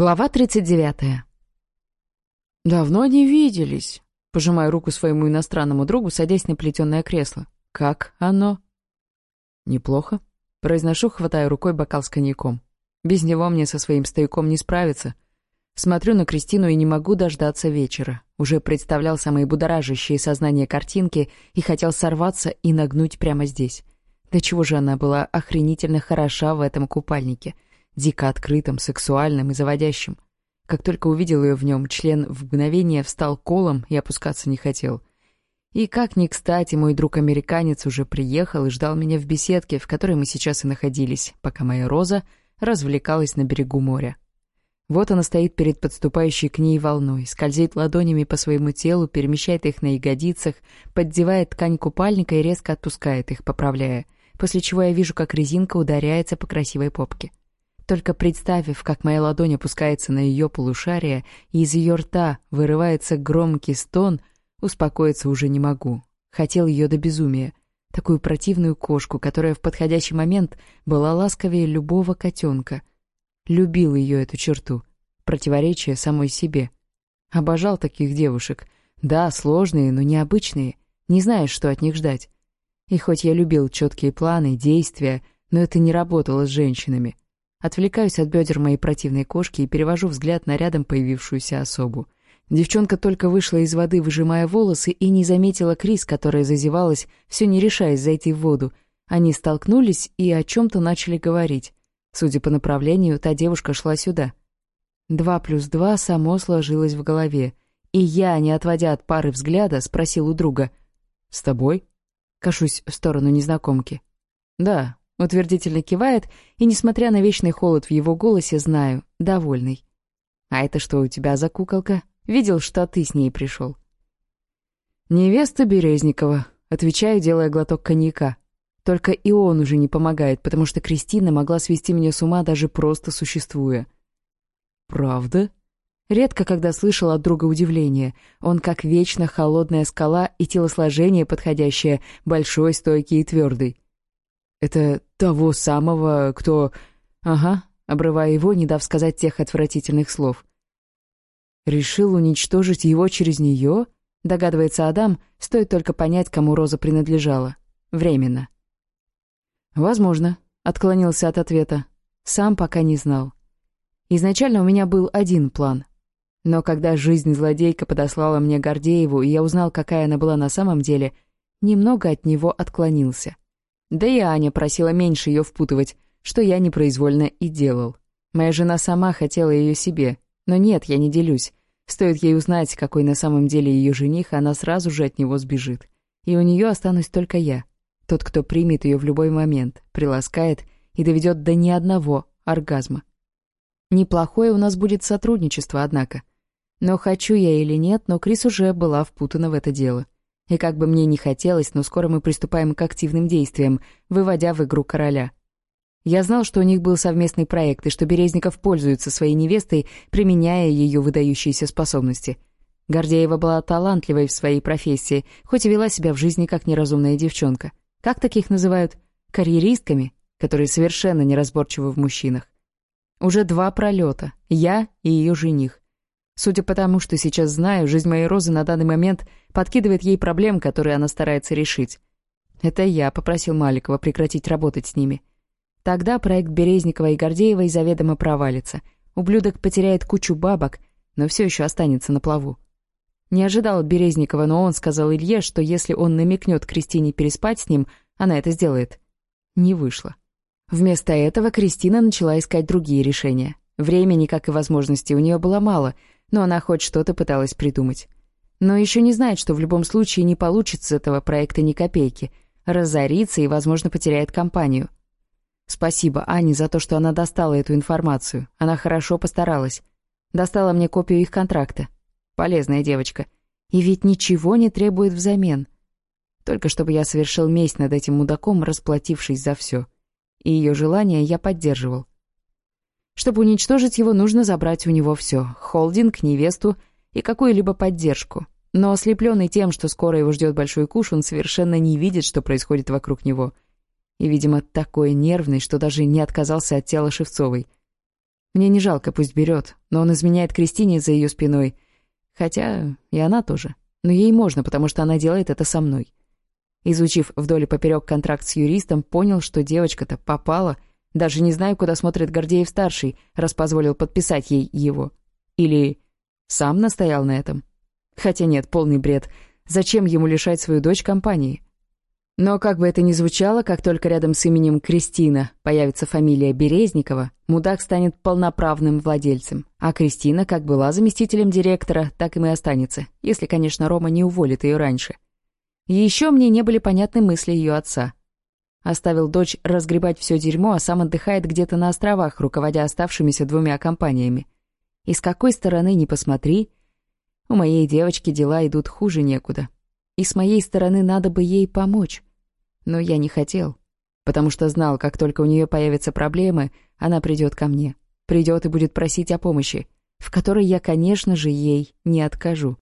Глава тридцать 39. «Давно не виделись», — пожимая руку своему иностранному другу, садясь на плетеное кресло. «Как оно?» «Неплохо», — произношу, хватая рукой бокал с коньяком. «Без него мне со своим стояком не справиться. Смотрю на Кристину и не могу дождаться вечера. Уже представлял самые будоражащие сознание картинки и хотел сорваться и нагнуть прямо здесь. Да чего же она была охренительно хороша в этом купальнике — дико открытым, сексуальным и заводящим. Как только увидел ее в нем, член в мгновение встал колом и опускаться не хотел. И как ни кстати, мой друг-американец уже приехал и ждал меня в беседке, в которой мы сейчас и находились, пока моя Роза развлекалась на берегу моря. Вот она стоит перед подступающей к ней волной, скользит ладонями по своему телу, перемещает их на ягодицах, поддевает ткань купальника и резко отпускает их, поправляя, после чего я вижу, как резинка ударяется по красивой попке. Только представив, как моя ладонь опускается на ее полушарие, и из ее рта вырывается громкий стон, успокоиться уже не могу. Хотел ее до безумия. Такую противную кошку, которая в подходящий момент была ласковее любого котенка. Любил ее эту черту. Противоречие самой себе. Обожал таких девушек. Да, сложные, но необычные. Не знаешь, что от них ждать. И хоть я любил четкие планы, действия, но это не работало с женщинами. Отвлекаюсь от бедер моей противной кошки и перевожу взгляд на рядом появившуюся особу. Девчонка только вышла из воды, выжимая волосы, и не заметила Крис, которая зазевалась, все не решаясь зайти в воду. Они столкнулись и о чем-то начали говорить. Судя по направлению, та девушка шла сюда. Два плюс два само сложилось в голове. И я, не отводя от пары взгляда, спросил у друга. «С тобой?» Кашусь в сторону незнакомки. «Да, Утвердительно кивает и, несмотря на вечный холод в его голосе, знаю, довольный. «А это что у тебя за куколка? Видел, что ты с ней пришел?» «Невеста Березникова», — отвечаю, делая глоток коньяка. Только и он уже не помогает, потому что Кристина могла свести меня с ума даже просто существуя. «Правда?» Редко когда слышал от друга удивление. Он как вечно холодная скала и телосложение подходящее, большой, стойкий и твердый. Это того самого, кто... Ага, обрывая его, не дав сказать тех отвратительных слов. Решил уничтожить его через нее? Догадывается Адам, стоит только понять, кому Роза принадлежала. Временно. Возможно, отклонился от ответа. Сам пока не знал. Изначально у меня был один план. Но когда жизнь злодейка подослала мне Гордееву, и я узнал, какая она была на самом деле, немного от него отклонился. — Да и Аня просила меньше ее впутывать, что я непроизвольно и делал. Моя жена сама хотела ее себе, но нет, я не делюсь. Стоит ей узнать, какой на самом деле ее жених, она сразу же от него сбежит. И у нее останусь только я. Тот, кто примет ее в любой момент, приласкает и доведет до ни одного оргазма. Неплохое у нас будет сотрудничество, однако. Но И как бы мне ни хотелось, но скоро мы приступаем к активным действиям, выводя в игру короля. Я знал, что у них был совместный проект, и что Березников пользуется своей невестой, применяя ее выдающиеся способности. Гордеева была талантливой в своей профессии, хоть и вела себя в жизни как неразумная девчонка. Как таких называют? Карьеристками, которые совершенно неразборчивы в мужчинах. Уже два пролета. Я и ее жених. Судя по тому, что сейчас знаю, жизнь моей Розы на данный момент подкидывает ей проблем, которые она старается решить. Это я попросил Маликова прекратить работать с ними. Тогда проект Березникова и Гордеевой заведомо провалится. Ублюдок потеряет кучу бабок, но все еще останется на плаву. Не ожидал от Березникова, но он сказал Илье, что если он намекнет Кристине переспать с ним, она это сделает. Не вышло. Вместо этого Кристина начала искать другие решения. Времени, как и возможностей, у нее было мало — но она хоть что-то пыталась придумать. Но еще не знает, что в любом случае не получится с этого проекта ни копейки, разорится и, возможно, потеряет компанию. Спасибо Ане за то, что она достала эту информацию. Она хорошо постаралась. Достала мне копию их контракта. Полезная девочка. И ведь ничего не требует взамен. Только чтобы я совершил месть над этим мудаком, расплатившись за все. И ее желание я поддерживал чтобы уничтожить его, нужно забрать у него все — холдинг, невесту и какую-либо поддержку. Но ослепленный тем, что скоро его ждет большой куш, он совершенно не видит, что происходит вокруг него. И, видимо, такой нервный, что даже не отказался от тела Шевцовой. Мне не жалко, пусть берет, но он изменяет Кристине за ее спиной. Хотя и она тоже. Но ей можно, потому что она делает это со мной. Изучив вдоль и поперек контракт с юристом, понял, что девочка-то попала — Даже не знаю, куда смотрит Гордеев-старший, раз позволил подписать ей его. Или сам настоял на этом. Хотя нет, полный бред. Зачем ему лишать свою дочь компании? Но как бы это ни звучало, как только рядом с именем Кристина появится фамилия Березникова, мудак станет полноправным владельцем. А Кристина как была заместителем директора, так и и останется, если, конечно, Рома не уволит ее раньше. И еще мне не были понятны мысли ее отца. Оставил дочь разгребать все дерьмо, а сам отдыхает где-то на островах, руководя оставшимися двумя компаниями. И с какой стороны не посмотри, у моей девочки дела идут хуже некуда. И с моей стороны надо бы ей помочь. Но я не хотел, потому что знал, как только у нее появятся проблемы, она придет ко мне. Придет и будет просить о помощи, в которой я, конечно же, ей не откажу.